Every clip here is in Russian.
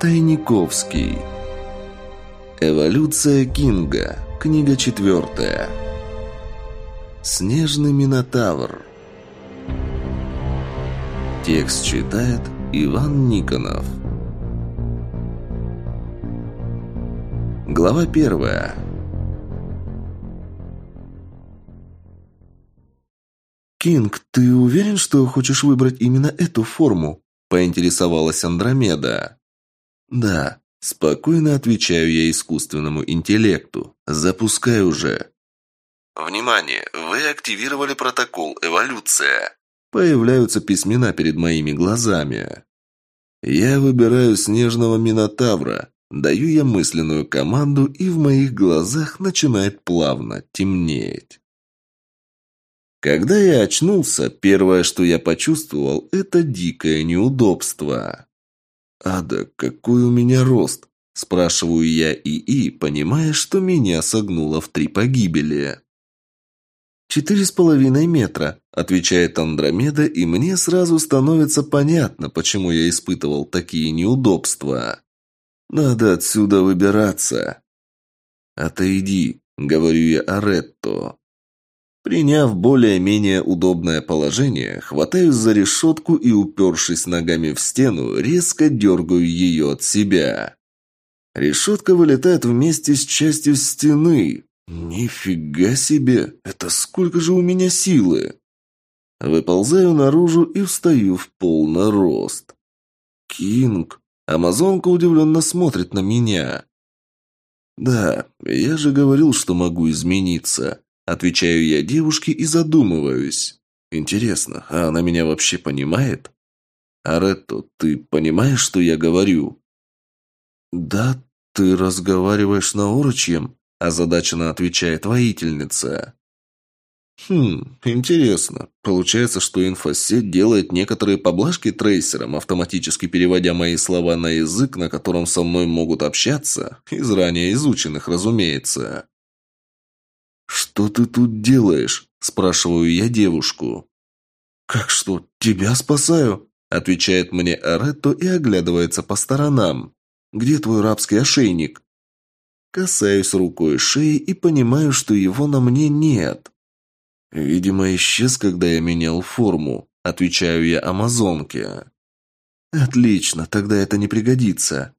Тайниковский. Эволюция Кинга. Книга четвертая. Снежный Минотавр. Текст читает Иван Никонов. Глава первая. «Кинг, ты уверен, что хочешь выбрать именно эту форму?» – поинтересовалась Андромеда. «Да», – спокойно отвечаю я искусственному интеллекту. «Запускай уже». «Внимание! Вы активировали протокол «Эволюция». Появляются письмена перед моими глазами. Я выбираю снежного минотавра, даю я мысленную команду, и в моих глазах начинает плавно темнеть. Когда я очнулся, первое, что я почувствовал, это дикое неудобство. «Ада, какой у меня рост?» – спрашиваю я ИИ, понимая, что меня согнуло в три погибели. «Четыре с половиной метра», – отвечает Андромеда, и мне сразу становится понятно, почему я испытывал такие неудобства. «Надо отсюда выбираться». «Отойди», – говорю я Аретто. Приняв более-менее удобное положение, хватаюсь за решетку и, упершись ногами в стену, резко дергаю ее от себя. Решетка вылетает вместе с частью стены. Нифига себе! Это сколько же у меня силы! Выползаю наружу и встаю в полный рост. Кинг! Амазонка удивленно смотрит на меня. Да, я же говорил, что могу измениться. Отвечаю я девушке и задумываюсь. Интересно, а она меня вообще понимает? Аретто, ты понимаешь, что я говорю? Да, ты разговариваешь на урочьем, озадаченно отвечает воительница. Хм, интересно. Получается, что инфосеть делает некоторые поблажки трейсерам, автоматически переводя мои слова на язык, на котором со мной могут общаться, из ранее изученных, разумеется. «Что ты тут делаешь?» – спрашиваю я девушку. «Как что? Тебя спасаю?» – отвечает мне Аретто и оглядывается по сторонам. «Где твой рабский ошейник?» Касаюсь рукой шеи и понимаю, что его на мне нет. «Видимо, исчез, когда я менял форму», – отвечаю я амазонке. «Отлично, тогда это не пригодится.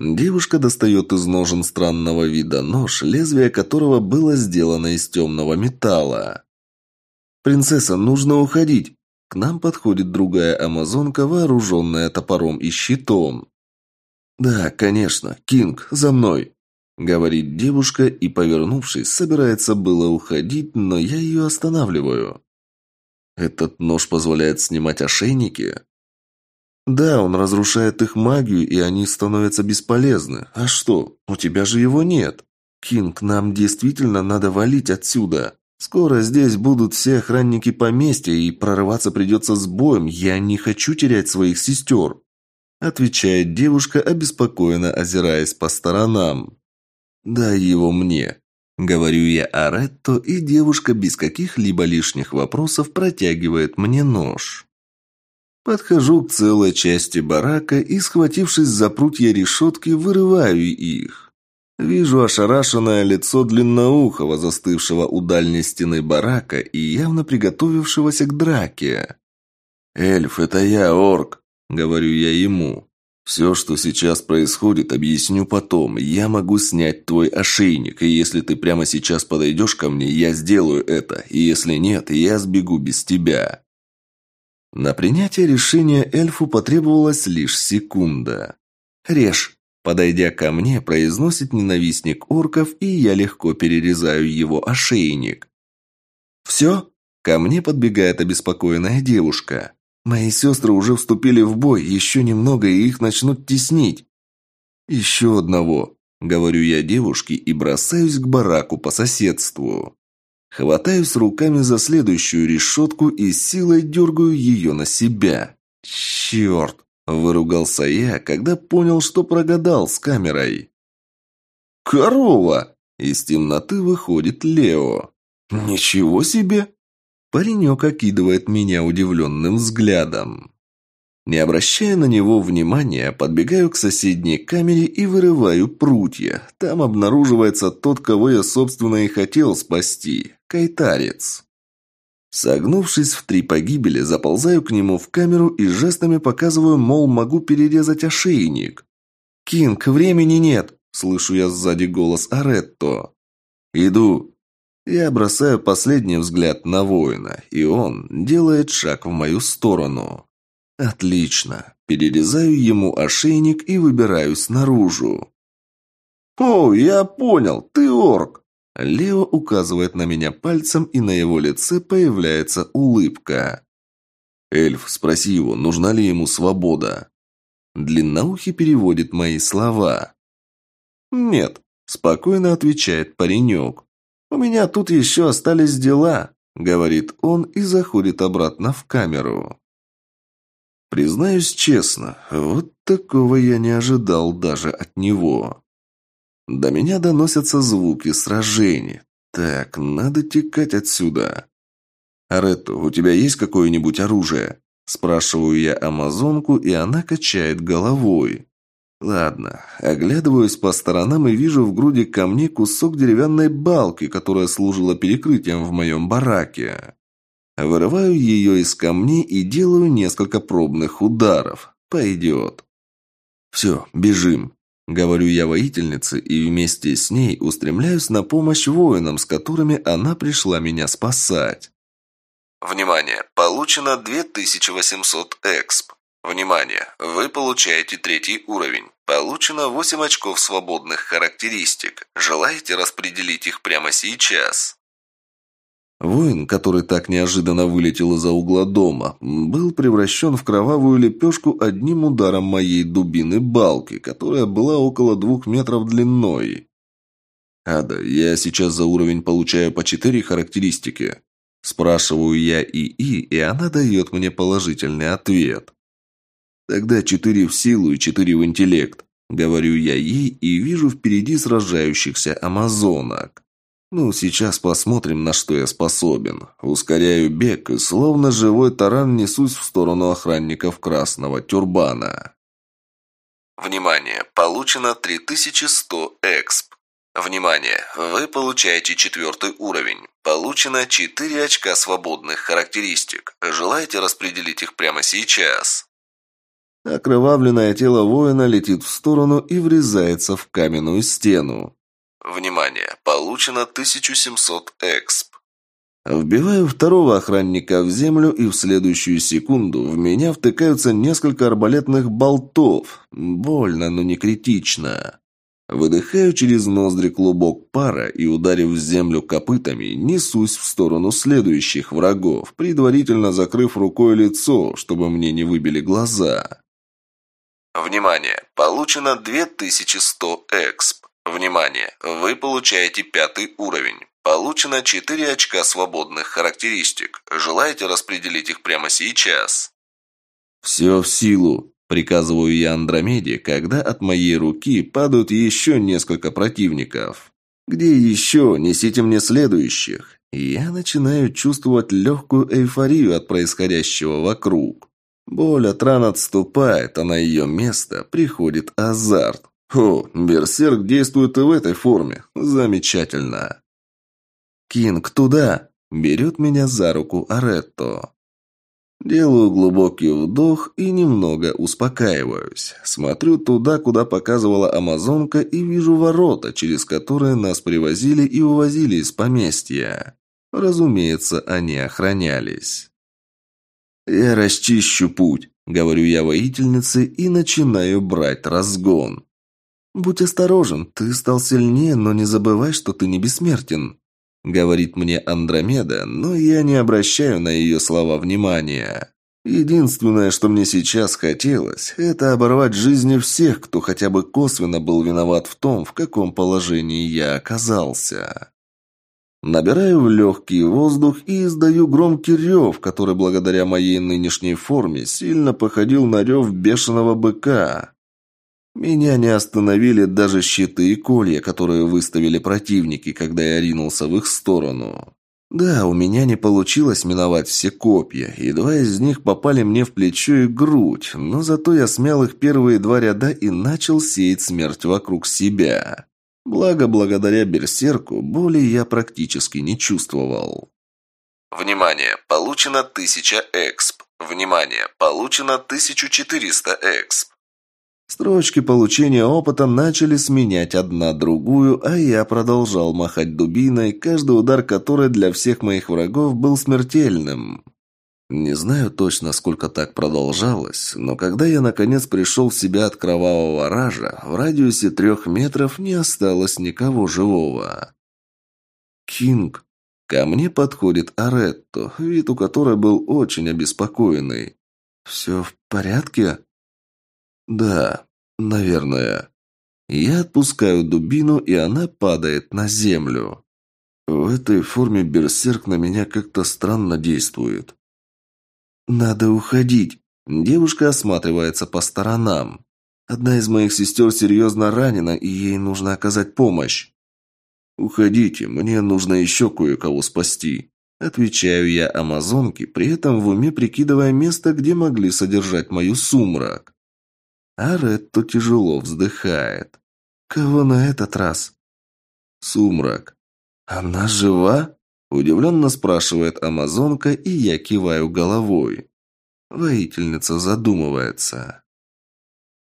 Девушка достает из ножен странного вида нож, лезвие которого было сделано из темного металла. «Принцесса, нужно уходить!» К нам подходит другая амазонка, вооруженная топором и щитом. «Да, конечно, Кинг, за мной!» Говорит девушка и, повернувшись, собирается было уходить, но я ее останавливаю. «Этот нож позволяет снимать ошейники?» Да, он разрушает их магию, и они становятся бесполезны. А что? У тебя же его нет. Кинг, нам действительно надо валить отсюда. Скоро здесь будут все охранники поместья, и прорываться придется с боем. Я не хочу терять своих сестер. Отвечает девушка, обеспокоенно озираясь по сторонам. «Дай его мне», — говорю я Аретто, и девушка без каких-либо лишних вопросов протягивает мне нож. Подхожу к целой части барака и, схватившись за прутья решетки, вырываю их. Вижу ошарашенное лицо длинноухого, застывшего у дальней стены барака и явно приготовившегося к драке. «Эльф, это я, орк», — говорю я ему. «Все, что сейчас происходит, объясню потом. Я могу снять твой ошейник, и если ты прямо сейчас подойдешь ко мне, я сделаю это, и если нет, я сбегу без тебя». На принятие решения эльфу потребовалась лишь секунда. «Режь!» Подойдя ко мне, произносит ненавистник орков, и я легко перерезаю его ошейник. «Все?» Ко мне подбегает обеспокоенная девушка. «Мои сестры уже вступили в бой, еще немного, и их начнут теснить». «Еще одного», — говорю я девушке и бросаюсь к бараку по соседству. Хватаюсь руками за следующую решетку и силой дергаю ее на себя. «Черт!» – выругался я, когда понял, что прогадал с камерой. «Корова!» – из темноты выходит Лео. «Ничего себе!» Паренек окидывает меня удивленным взглядом. Не обращая на него внимания, подбегаю к соседней камере и вырываю прутья. Там обнаруживается тот, кого я, собственно, и хотел спасти – кайтарец. Согнувшись в три погибели, заползаю к нему в камеру и жестами показываю, мол, могу перерезать ошейник. «Кинг, времени нет!» – слышу я сзади голос Аретто. «Иду!» Я бросаю последний взгляд на воина, и он делает шаг в мою сторону. Отлично. Перерезаю ему ошейник и выбираюсь наружу. «О, я понял, ты орк!» Лео указывает на меня пальцем, и на его лице появляется улыбка. «Эльф, спроси его, нужна ли ему свобода?» Длинноухий переводит мои слова. «Нет», – спокойно отвечает паренек. «У меня тут еще остались дела», – говорит он и заходит обратно в камеру. Признаюсь честно, вот такого я не ожидал даже от него. До меня доносятся звуки сражений. Так, надо текать отсюда. «Аретто, у тебя есть какое-нибудь оружие?» Спрашиваю я амазонку, и она качает головой. Ладно, оглядываюсь по сторонам и вижу в груди камней кусок деревянной балки, которая служила перекрытием в моем бараке. Вырываю ее из камней и делаю несколько пробных ударов. Пойдет. Все, бежим. Говорю я воительнице и вместе с ней устремляюсь на помощь воинам, с которыми она пришла меня спасать. Внимание! Получено 2800 эксп. Внимание! Вы получаете третий уровень. Получено 8 очков свободных характеристик. Желаете распределить их прямо сейчас? Воин, который так неожиданно вылетел из-за угла дома, был превращен в кровавую лепешку одним ударом моей дубины-балки, которая была около двух метров длиной. «Ада, я сейчас за уровень получаю по четыре характеристики». Спрашиваю я ИИ, и она дает мне положительный ответ. «Тогда четыре в силу и четыре в интеллект», — говорю я ей и вижу впереди сражающихся амазонок. Ну, сейчас посмотрим, на что я способен. Ускоряю бег и словно живой таран несусь в сторону охранников красного тюрбана. Внимание! Получено 3100 эксп. Внимание! Вы получаете четвертый уровень. Получено 4 очка свободных характеристик. Желаете распределить их прямо сейчас? Окровавленное тело воина летит в сторону и врезается в каменную стену. Внимание! Получено 1700 эксп. Вбиваю второго охранника в землю, и в следующую секунду в меня втыкаются несколько арбалетных болтов. Больно, но не критично. Выдыхаю через ноздри клубок пара и, ударив в землю копытами, несусь в сторону следующих врагов, предварительно закрыв рукой лицо, чтобы мне не выбили глаза. Внимание! Получено 2100 эксп. Внимание! Вы получаете пятый уровень. Получено 4 очка свободных характеристик. Желаете распределить их прямо сейчас? «Все в силу», – приказываю я Андромеде, когда от моей руки падают еще несколько противников. «Где еще? Несите мне следующих». я начинаю чувствовать легкую эйфорию от происходящего вокруг. Боль от ран отступает, а на ее место приходит азарт. О, берсерк действует и в этой форме. Замечательно. Кинг, туда! Берет меня за руку Аретто. Делаю глубокий вдох и немного успокаиваюсь. Смотрю туда, куда показывала амазонка, и вижу ворота, через которые нас привозили и увозили из поместья. Разумеется, они охранялись. «Я расчищу путь», — говорю я воительнице и начинаю брать разгон. «Будь осторожен, ты стал сильнее, но не забывай, что ты не бессмертен», — говорит мне Андромеда, но я не обращаю на ее слова внимания. Единственное, что мне сейчас хотелось, это оборвать жизни всех, кто хотя бы косвенно был виноват в том, в каком положении я оказался. Набираю в легкий воздух и издаю громкий рев, который благодаря моей нынешней форме сильно походил на рев бешеного быка. Меня не остановили даже щиты и колья, которые выставили противники, когда я ринулся в их сторону. Да, у меня не получилось миновать все копья, и два из них попали мне в плечо и грудь, но зато я смял их первые два ряда и начал сеять смерть вокруг себя. Благо, благодаря берсерку, боли я практически не чувствовал. Внимание! Получено 1000 эксп. Внимание! Получено 1400 эксп. Строчки получения опыта начали сменять одна другую, а я продолжал махать дубиной, каждый удар которой для всех моих врагов был смертельным. Не знаю точно, сколько так продолжалось, но когда я наконец пришел в себя от кровавого ража, в радиусе трех метров не осталось никого живого. «Кинг!» Ко мне подходит Аретто, вид у которой был очень обеспокоенный. «Все в порядке?» «Да, наверное». Я отпускаю дубину, и она падает на землю. В этой форме берсерк на меня как-то странно действует. «Надо уходить». Девушка осматривается по сторонам. Одна из моих сестер серьезно ранена, и ей нужно оказать помощь. «Уходите, мне нужно еще кое-кого спасти», Отвечаю я амазонке, при этом в уме прикидывая место, где могли содержать мою сумрак. А Ретто тяжело вздыхает. «Кого на этот раз?» «Сумрак». «Она жива?» Удивленно спрашивает амазонка, и я киваю головой. Воительница задумывается.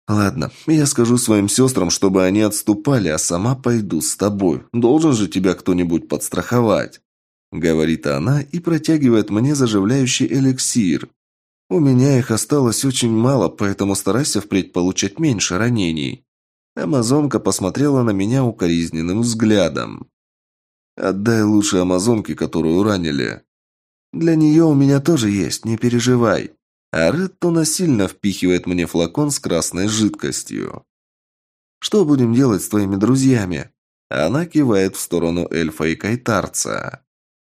«Ладно, я скажу своим сестрам, чтобы они отступали, а сама пойду с тобой. Должен же тебя кто-нибудь подстраховать», — говорит она и протягивает мне заживляющий эликсир. У меня их осталось очень мало, поэтому старайся впредь получать меньше ранений. Амазонка посмотрела на меня укоризненным взглядом. Отдай лучше амазонке, которую ранили. Для нее у меня тоже есть, не переживай. А Ретто насильно впихивает мне флакон с красной жидкостью. Что будем делать с твоими друзьями? Она кивает в сторону эльфа и кайтарца.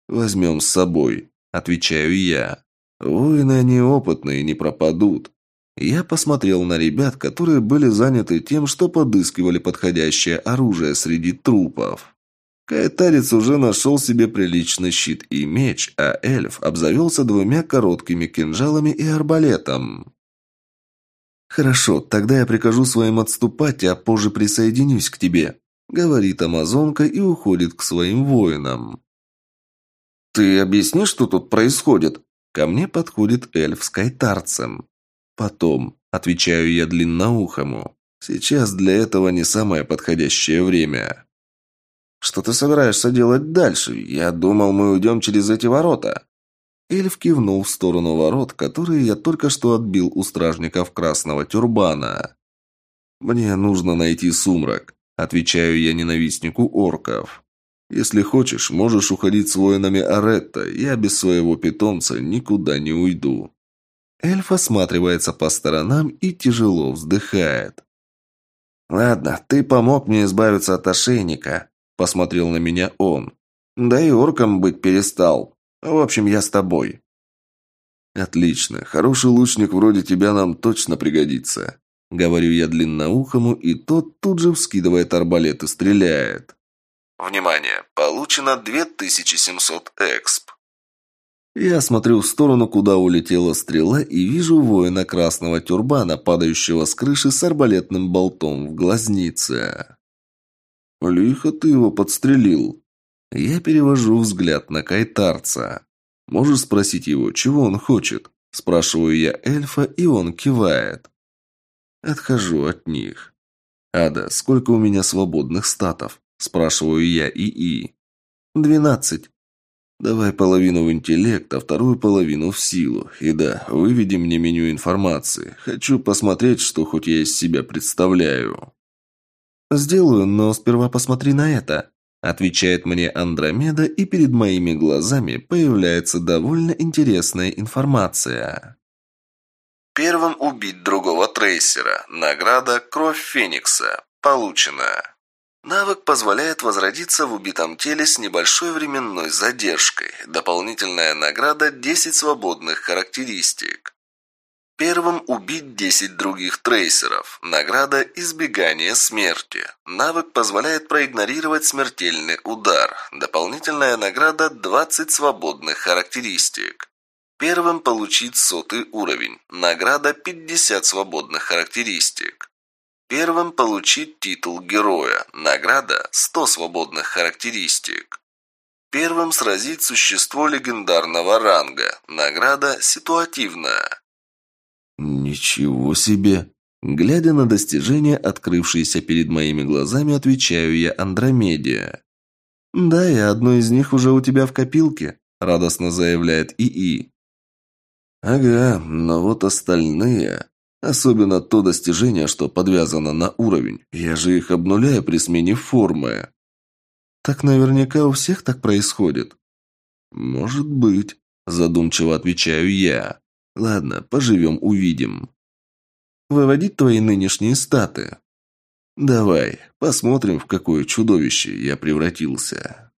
Возьмем с собой, отвечаю я. Воины они опытные, не пропадут. Я посмотрел на ребят, которые были заняты тем, что подыскивали подходящее оружие среди трупов. Кайтарец уже нашел себе приличный щит и меч, а эльф обзавелся двумя короткими кинжалами и арбалетом. «Хорошо, тогда я прикажу своим отступать, а позже присоединюсь к тебе», — говорит амазонка и уходит к своим воинам. «Ты объяснишь, что тут происходит?» Ко мне подходит эльф с кайтарцем. Потом, отвечаю я длинноухому. Сейчас для этого не самое подходящее время. Что ты собираешься делать дальше? Я думал, мы уйдем через эти ворота. Эльф кивнул в сторону ворот, которые я только что отбил у стражников красного тюрбана. «Мне нужно найти сумрак», — отвечаю я ненавистнику орков. Если хочешь, можешь уходить с воинами Аретта. Я без своего питомца никуда не уйду». Эльф осматривается по сторонам и тяжело вздыхает. «Ладно, ты помог мне избавиться от ошейника», – посмотрел на меня он. «Да и орком быть перестал. В общем, я с тобой». «Отлично. Хороший лучник вроде тебя нам точно пригодится», – говорю я длинноухому, и тот тут же вскидывает арбалет и стреляет. Внимание! Получено 2700 эксп. Я смотрю в сторону, куда улетела стрела, и вижу воина красного тюрбана, падающего с крыши с арбалетным болтом в глазнице. «Лихо ты его подстрелил». Я перевожу взгляд на кайтарца. «Можешь спросить его, чего он хочет?» Спрашиваю я эльфа, и он кивает. Отхожу от них. «Ада, сколько у меня свободных статов?» Спрашиваю я ИИ. «Двенадцать». «Давай половину в интеллект, а вторую половину в силу. И да, выведи мне меню информации. Хочу посмотреть, что хоть я из себя представляю». «Сделаю, но сперва посмотри на это», – отвечает мне Андромеда, и перед моими глазами появляется довольно интересная информация. Первым убить другого трейсера. Награда «Кровь Феникса». Получена. Навык позволяет возродиться в убитом теле с небольшой временной задержкой. Дополнительная награда – 10 свободных характеристик. Первым убить 10 других трейсеров. Награда избегание смерти. Навык позволяет проигнорировать смертельный удар. Дополнительная награда 20 свободных характеристик. Первым получить сотый уровень. Награда 50 свободных характеристик. Первым получить титул героя. Награда 100 свободных характеристик. Первым сразить существо легендарного ранга. Награда ситуативная. Ничего себе! Глядя на достижения, открывшиеся перед моими глазами, отвечаю я Андромеде. «Да, и одно из них уже у тебя в копилке», – радостно заявляет ИИ. «Ага, но вот остальные...» Особенно то достижение, что подвязано на уровень. Я же их обнуляю при смене формы. Так наверняка у всех так происходит. Может быть, задумчиво отвечаю я. Ладно, поживем, увидим. Выводить твои нынешние статы. Давай, посмотрим, в какое чудовище я превратился.